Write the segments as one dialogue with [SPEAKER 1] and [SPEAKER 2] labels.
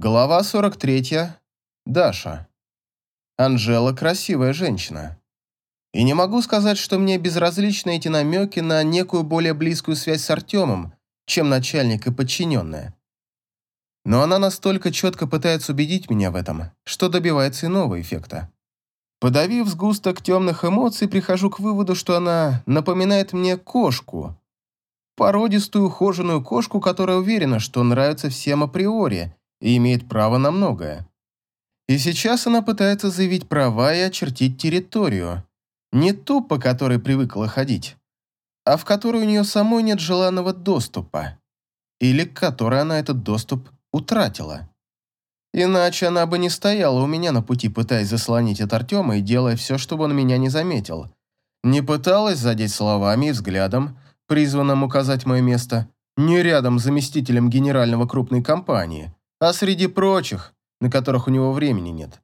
[SPEAKER 1] Глава 43. Даша. Анжела красивая женщина. И не могу сказать, что мне безразличны эти намеки на некую более близкую связь с Артемом, чем начальник и подчиненная. Но она настолько четко пытается убедить меня в этом, что добивается иного эффекта. Подавив сгусток темных эмоций, прихожу к выводу, что она напоминает мне кошку. Породистую, ухоженную кошку, которая уверена, что нравится всем априори, и имеет право на многое. И сейчас она пытается заявить права и очертить территорию. Не ту, по которой привыкла ходить, а в которой у нее самой нет желанного доступа. Или к которой она этот доступ утратила. Иначе она бы не стояла у меня на пути, пытаясь заслонить от Артема и делая все, чтобы он меня не заметил. Не пыталась задеть словами и взглядом, призванным указать мое место, не рядом с заместителем генерального крупной компании, а среди прочих, на которых у него времени нет.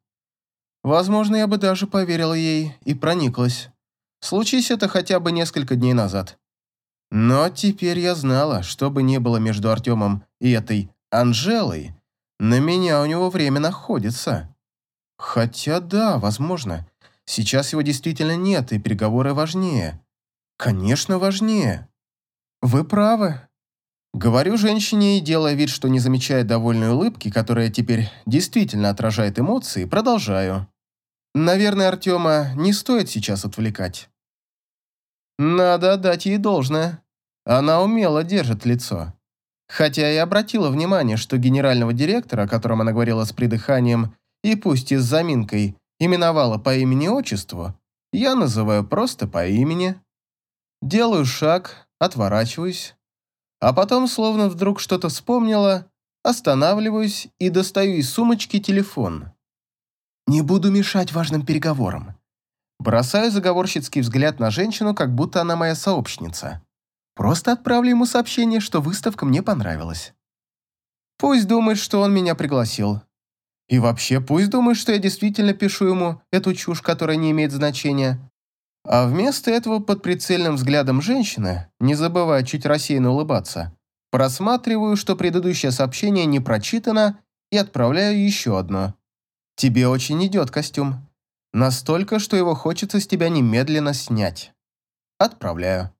[SPEAKER 1] Возможно, я бы даже поверила ей и прониклась. Случись это хотя бы несколько дней назад. Но теперь я знала, что бы ни было между Артемом и этой Анжелой, на меня у него время находится. Хотя да, возможно. Сейчас его действительно нет, и переговоры важнее. Конечно, важнее. Вы правы, Говорю женщине и делая вид, что не замечает довольной улыбки, которая теперь действительно отражает эмоции, продолжаю. Наверное, Артема не стоит сейчас отвлекать. Надо отдать ей должное. Она умело держит лицо. Хотя и обратила внимание, что генерального директора, о котором она говорила с придыханием, и пусть и с заминкой, именовала по имени-отчеству, я называю просто по имени. Делаю шаг, отворачиваюсь, а потом, словно вдруг что-то вспомнила, останавливаюсь и достаю из сумочки телефон. «Не буду мешать важным переговорам». Бросаю заговорщицкий взгляд на женщину, как будто она моя сообщница. Просто отправлю ему сообщение, что выставка мне понравилась. Пусть думает, что он меня пригласил. И вообще, пусть думает, что я действительно пишу ему эту чушь, которая не имеет значения. А вместо этого под прицельным взглядом женщины, не забывая чуть рассеянно улыбаться, просматриваю, что предыдущее сообщение не прочитано, и отправляю еще одно. «Тебе очень идет костюм. Настолько, что его хочется с тебя немедленно снять». Отправляю.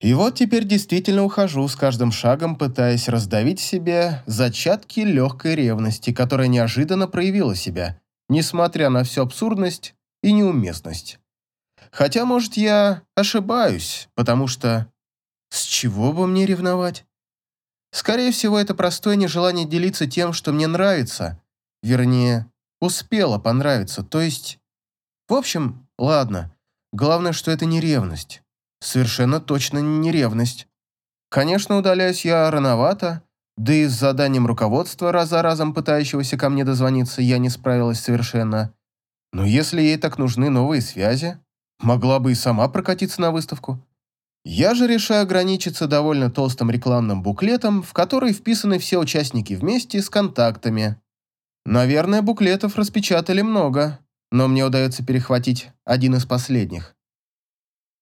[SPEAKER 1] И вот теперь действительно ухожу, с каждым шагом пытаясь раздавить себе зачатки легкой ревности, которая неожиданно проявила себя, несмотря на всю абсурдность и неуместность. Хотя, может, я ошибаюсь, потому что... С чего бы мне ревновать? Скорее всего, это простое нежелание делиться тем, что мне нравится. Вернее, успело понравиться, то есть... В общем, ладно. Главное, что это не ревность. Совершенно точно не ревность. Конечно, удаляюсь я рановато, да и с заданием руководства, раз за разом пытающегося ко мне дозвониться, я не справилась совершенно. Но если ей так нужны новые связи, Могла бы и сама прокатиться на выставку. Я же решаю ограничиться довольно толстым рекламным буклетом, в который вписаны все участники вместе с контактами. Наверное, буклетов распечатали много, но мне удается перехватить один из последних.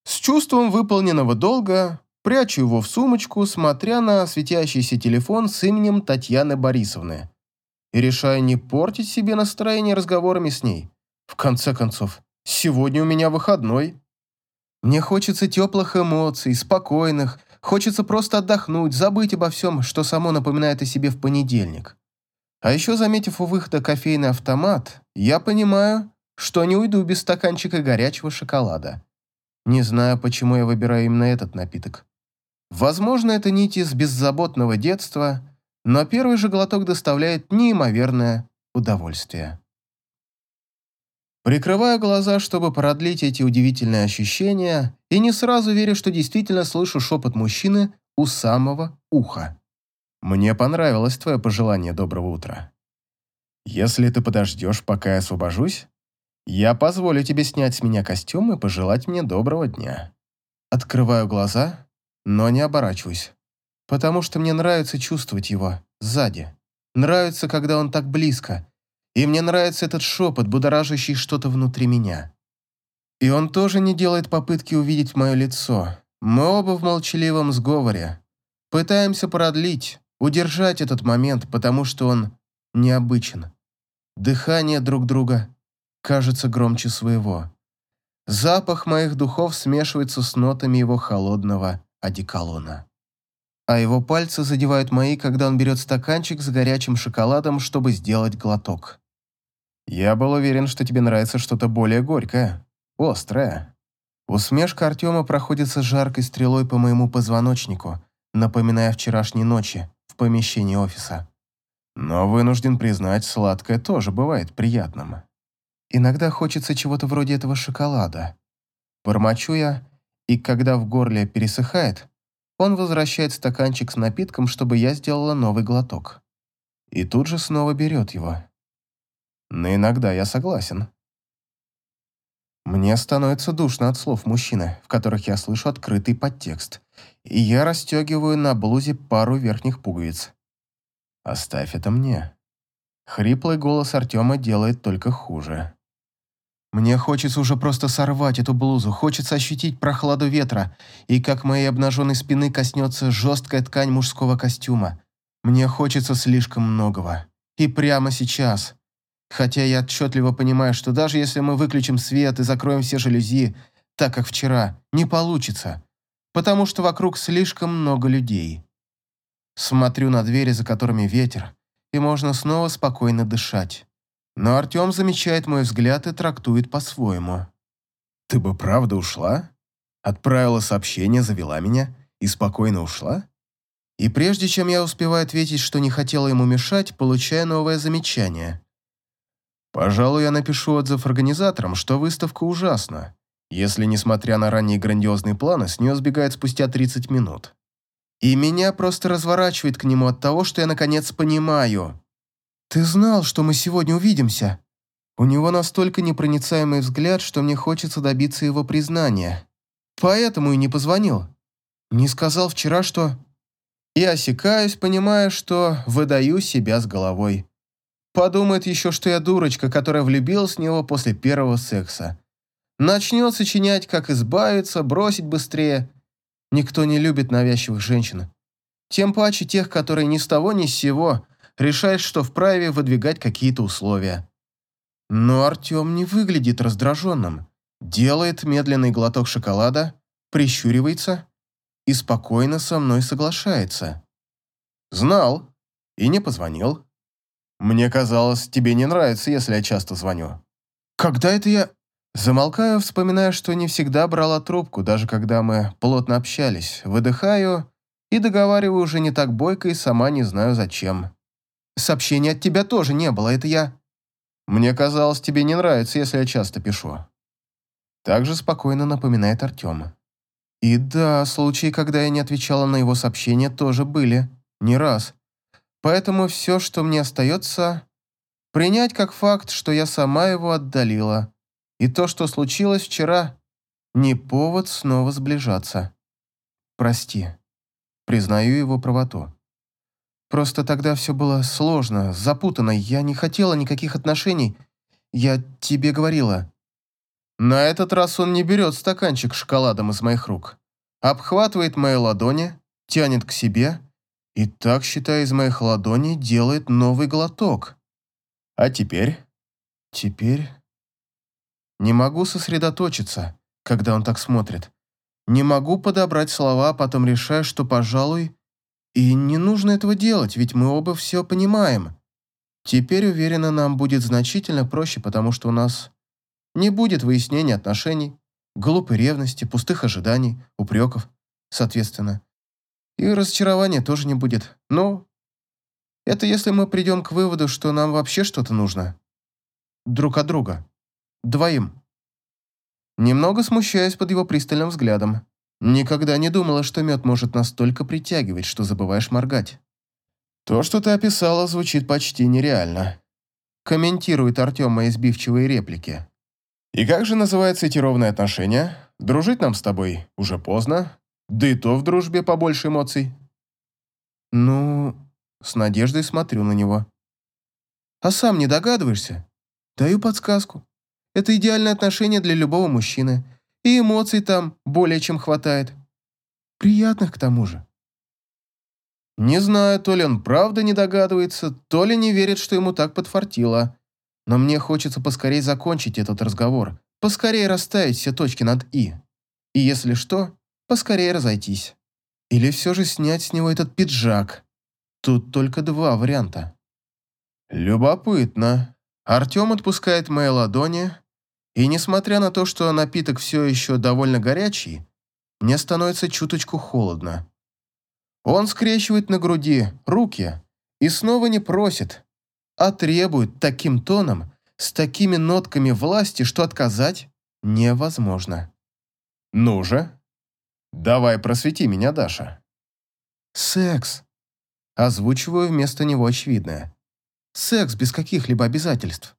[SPEAKER 1] С чувством выполненного долга прячу его в сумочку, смотря на светящийся телефон с именем Татьяны Борисовны. И решаю не портить себе настроение разговорами с ней. В конце концов, Сегодня у меня выходной. Мне хочется теплых эмоций, спокойных, хочется просто отдохнуть, забыть обо всем, что само напоминает о себе в понедельник. А еще, заметив у выхода кофейный автомат, я понимаю, что не уйду без стаканчика горячего шоколада. Не знаю, почему я выбираю именно этот напиток. Возможно, это нити из беззаботного детства, но первый же глоток доставляет неимоверное удовольствие. Прикрываю глаза, чтобы продлить эти удивительные ощущения, и не сразу верю, что действительно слышу шепот мужчины у самого уха. «Мне понравилось твое пожелание доброго утра. Если ты подождешь, пока я освобожусь, я позволю тебе снять с меня костюм и пожелать мне доброго дня». Открываю глаза, но не оборачиваюсь, потому что мне нравится чувствовать его сзади. Нравится, когда он так близко, и мне нравится этот шепот, будоражащий что-то внутри меня. И он тоже не делает попытки увидеть мое лицо. Мы оба в молчаливом сговоре. Пытаемся продлить удержать этот момент, потому что он необычен. Дыхание друг друга кажется громче своего. Запах моих духов смешивается с нотами его холодного одеколона. А его пальцы задевают мои, когда он берет стаканчик с горячим шоколадом, чтобы сделать глоток. Я был уверен, что тебе нравится что-то более горькое, острое. Усмешка Артема проходится жаркой стрелой по моему позвоночнику, напоминая вчерашней ночи в помещении офиса. Но вынужден признать, сладкое тоже бывает приятным. Иногда хочется чего-то вроде этого шоколада. Бормочу я, и когда в горле пересыхает, он возвращает стаканчик с напитком, чтобы я сделала новый глоток. И тут же снова берет его. Но иногда я согласен. Мне становится душно от слов мужчины, в которых я слышу открытый подтекст, и я расстегиваю на блузе пару верхних пуговиц. «Оставь это мне». Хриплый голос Артема делает только хуже. Мне хочется уже просто сорвать эту блузу, хочется ощутить прохладу ветра, и как моей обнаженной спины коснется жесткая ткань мужского костюма. Мне хочется слишком многого. И прямо сейчас. Хотя я отчетливо понимаю, что даже если мы выключим свет и закроем все жалюзи, так как вчера, не получится, потому что вокруг слишком много людей. Смотрю на двери, за которыми ветер, и можно снова спокойно дышать. Но Артем замечает мой взгляд и трактует по-своему. «Ты бы правда ушла? Отправила сообщение, завела меня и спокойно ушла?» И прежде чем я успеваю ответить, что не хотела ему мешать, получаю новое замечание. Пожалуй, я напишу отзыв организаторам, что выставка ужасна, если, несмотря на ранние грандиозные планы, с нее сбегает спустя 30 минут. И меня просто разворачивает к нему от того, что я наконец понимаю. «Ты знал, что мы сегодня увидимся?» У него настолько непроницаемый взгляд, что мне хочется добиться его признания. Поэтому и не позвонил. Не сказал вчера, что... И осекаюсь, понимая, что выдаю себя с головой. Подумает еще, что я дурочка, которая влюбилась в него после первого секса. Начнет сочинять, как избавиться, бросить быстрее. Никто не любит навязчивых женщин. Тем паче тех, которые ни с того ни с сего решают, что вправе выдвигать какие-то условия. Но Артем не выглядит раздраженным. Делает медленный глоток шоколада, прищуривается и спокойно со мной соглашается. Знал и не позвонил. Мне казалось, тебе не нравится, если я часто звоню. Когда это я... Замолкаю, вспоминая, что не всегда брала трубку, даже когда мы плотно общались. Выдыхаю и договариваю уже не так бойко и сама не знаю зачем. Сообщения от тебя тоже не было, это я... Мне казалось, тебе не нравится, если я часто пишу. Также спокойно напоминает Артем. И да, случаи, когда я не отвечала на его сообщения, тоже были. Не раз. Поэтому все, что мне остается, принять как факт, что я сама его отдалила. И то, что случилось вчера, не повод снова сближаться. Прости. Признаю его правоту. Просто тогда все было сложно, запутанно. Я не хотела никаких отношений. Я тебе говорила. На этот раз он не берет стаканчик с шоколадом из моих рук. Обхватывает мои ладони, тянет к себе и так, считая из моих ладоней, делает новый глоток. А теперь? Теперь? Не могу сосредоточиться, когда он так смотрит. Не могу подобрать слова, а потом решаю, что, пожалуй, и не нужно этого делать, ведь мы оба все понимаем. Теперь, уверена, нам будет значительно проще, потому что у нас не будет выяснения отношений, глупой ревности, пустых ожиданий, упреков, соответственно. И разочарования тоже не будет. Ну, это если мы придем к выводу, что нам вообще что-то нужно. Друг от друга. Двоим. Немного смущаясь под его пристальным взглядом. Никогда не думала, что мед может настолько притягивать, что забываешь моргать. То, что ты описала, звучит почти нереально. Комментирует Артем мои сбивчивые реплики. И как же называются эти ровные отношения? Дружить нам с тобой уже поздно, да и то в дружбе побольше эмоций. Ну, с надеждой смотрю на него. А сам не догадываешься? Даю подсказку. Это идеальное отношение для любого мужчины. И эмоций там более чем хватает. Приятных к тому же. Не знаю, то ли он правда не догадывается, то ли не верит, что ему так подфартило. Но мне хочется поскорее закончить этот разговор, поскорее расставить все точки над «и». И если что, поскорее разойтись. Или все же снять с него этот пиджак. Тут только два варианта. Любопытно. Артем отпускает мои ладони, и несмотря на то, что напиток все еще довольно горячий, мне становится чуточку холодно. Он скрещивает на груди руки и снова не просит, а требует таким тоном, с такими нотками власти, что отказать невозможно. «Ну же, давай просвети меня, Даша». «Секс», — озвучиваю вместо него очевидное. «Секс без каких-либо обязательств».